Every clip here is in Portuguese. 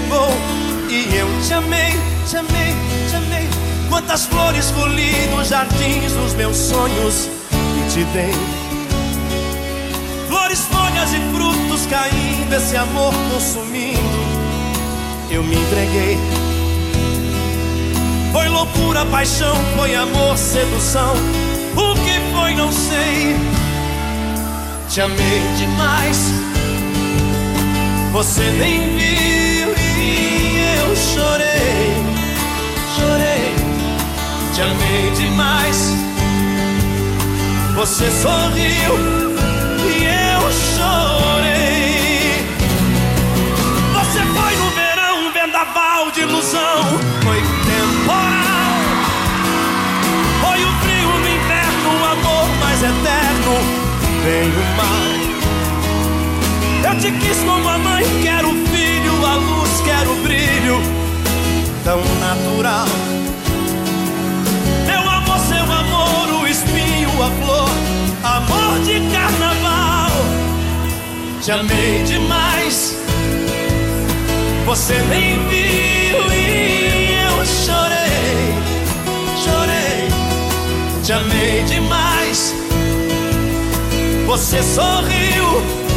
pegou e eu te amei, te amei, te amei. Quantas flores colhi nos jardins dos meus sonhos e te dei. Flores, folhas e frutos caindo, esse amor consumindo. Eu me entreguei. Foi loucura, paixão, foi amor, sedução. O que foi, não sei. Te amei demais. Você nem viu Demais. Você sorriu e eu chorei. Você foi no verão, vendaval de ilusão. Foi temporal. Foi o frio no inverno, o amor mais eterno. Vem o mar. Eu te quis como a mãe quer o filho, a luz quer o brilho, tão natural. Te amei demais, você nem viu e eu chorei, chorei. Te amei demais, você sorriu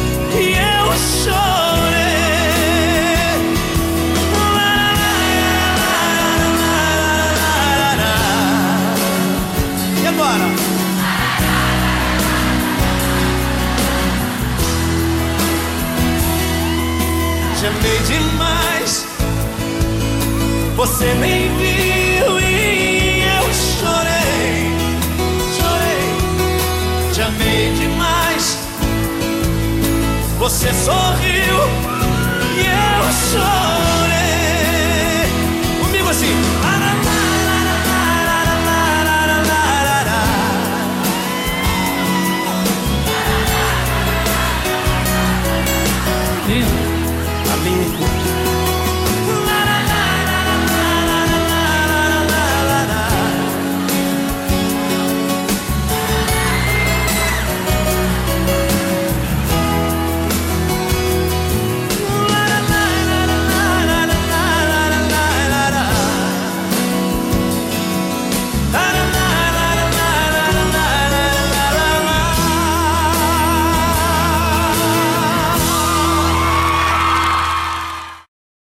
te amei demais. Você nem viu e eu chorei, chorei. Te amei demais. Você sorriu e eu chorei.